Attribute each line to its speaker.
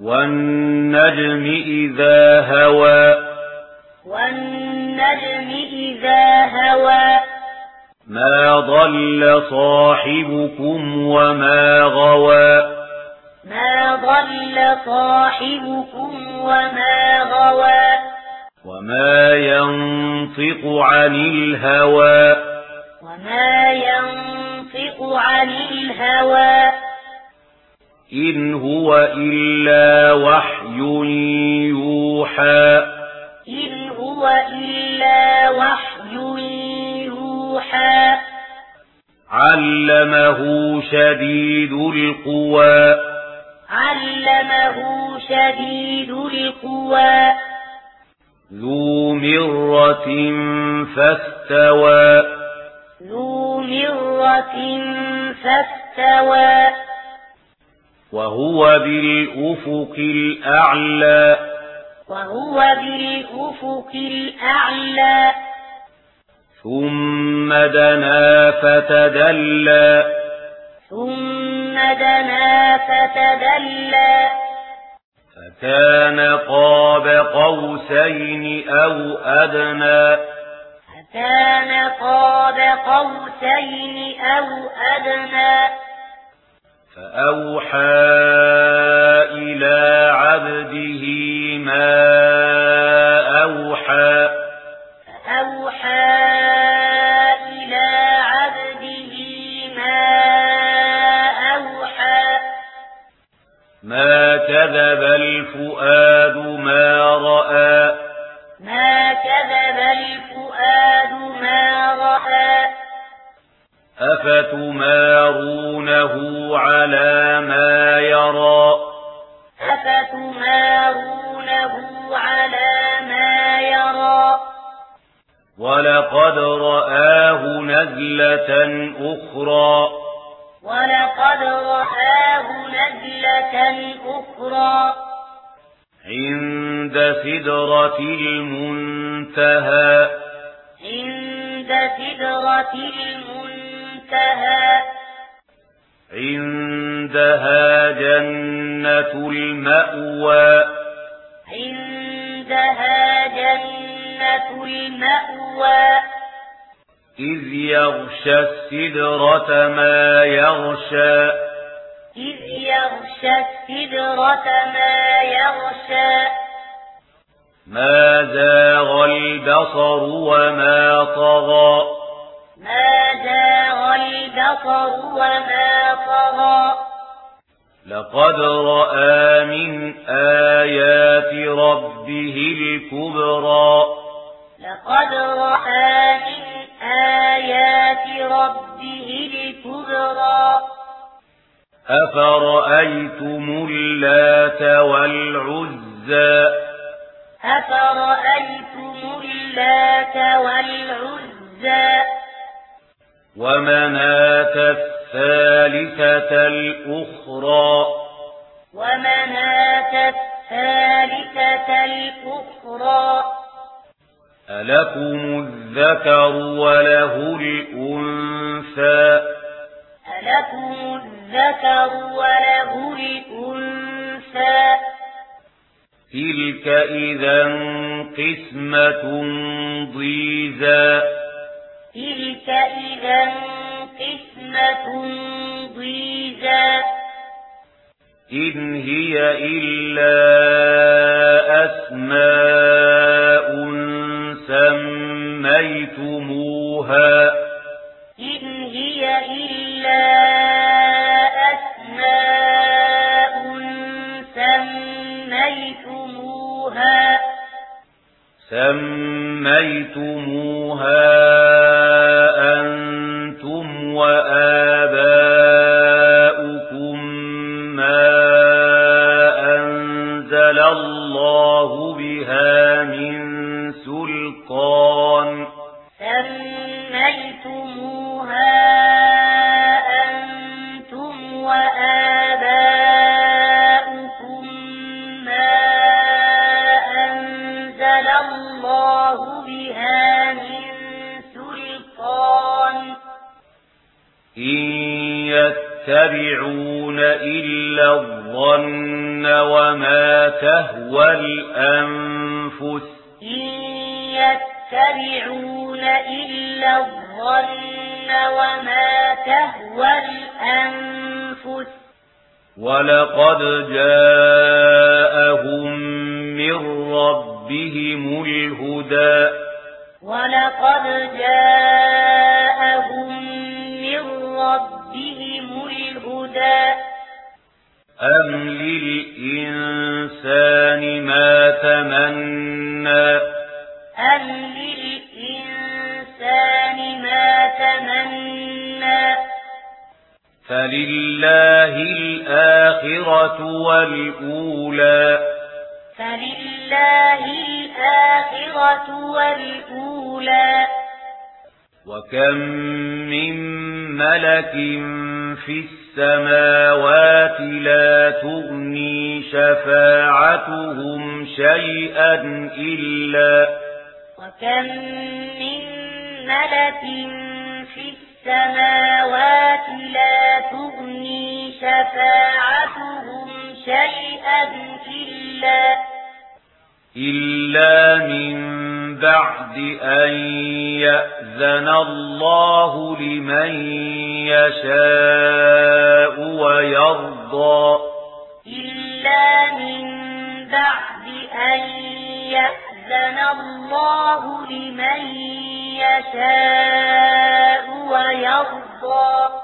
Speaker 1: والنجم إذا هوى.
Speaker 2: والنجم إذا هوى.
Speaker 1: ما ضل صاحبكم وما غوى.
Speaker 2: ما ضل صاحبكم وما غوى.
Speaker 1: وما ينطق عن الهوى.
Speaker 2: وما ينطق عن الهوى.
Speaker 1: إن هو إلا وحي يوحى
Speaker 2: إن هو إلا وحي يوحى
Speaker 1: علمه شديد القوى
Speaker 2: علمه شديد القوى
Speaker 1: ذو مرة فاستوى
Speaker 2: ذو مرة فاستوى
Speaker 1: وهو بالأفق الأعلى.
Speaker 2: وهو بالأفق الأعلى.
Speaker 1: ثم دنا فتدلى.
Speaker 2: ثم دنا فتدلى.
Speaker 1: فكان قاب قوسين أو أدنى.
Speaker 2: فكان قاب قوسين أو أدنى.
Speaker 1: فأوحى إلى عبده ما أوحى
Speaker 2: فأوحى إلى عبده ما أوحى
Speaker 1: ما كذب الفؤاد أفتمارونه على ما يرى
Speaker 2: أفتمارونه على ما يرى
Speaker 1: ولقد رآه نزلة أخرى
Speaker 2: ولقد رآه نزلة أخرى
Speaker 1: عند سدرة المنتهى
Speaker 2: عند سدرة المنتهى
Speaker 1: عندها. عندها جنة المأوى.
Speaker 2: عندها جنة المأوى.
Speaker 1: إذ يغشى السدرة ما يغشى.
Speaker 2: إذ يغشى السدرة ما يغشى.
Speaker 1: ما زاغ البصر وما طغى.
Speaker 2: ما زاغ وما طغى.
Speaker 1: لقد رأى من آيات ربه الكبرى.
Speaker 2: لقد رأى من آيات ربه الكبرى.
Speaker 1: أفرأيتم اللات والعزى؟
Speaker 2: أفرأيتم اللات والعزى؟
Speaker 1: ومنات الثالثة الأخرى.
Speaker 2: ومنات الثالثة الأخرى.
Speaker 1: ألكم الذكر وله الأنثى.
Speaker 2: ألكم الذكر وله الأنثى.
Speaker 1: تلك إذا قسمة ضيزى.
Speaker 2: تلك إذا قسمة ضيزى
Speaker 1: إن هي إلا أسماء سميتموها
Speaker 2: إن هي إلا أسماء سميتموها
Speaker 1: سميتموها نزل الله بها من سلطان. إن يتبعون إلا الظن وما تهوى الأنفس.
Speaker 2: إن يتبعون إلا الظن وما تهوى الأنفس.
Speaker 1: ولقد جاءهم من ربهم ربهم الهدى.
Speaker 2: ولقد جاءهم من ربهم الهدى.
Speaker 1: أم للإنسان ما تمنى.
Speaker 2: أم للإنسان ما تمنى.
Speaker 1: فلله الآخرة والأولى.
Speaker 2: فلله لله الآخرة والأولى.
Speaker 1: وكم من ملك في السماوات لا تغني شفاعتهم شيئا إلا
Speaker 2: وكم من ملك في السماوات لا تغني شفاعتهم شيئا إلا
Speaker 1: إلا من بعد أن يأذن الله لمن يشاء ويرضى.
Speaker 2: إلا من بعد أن يأذن الله لمن يشاء ويرضى.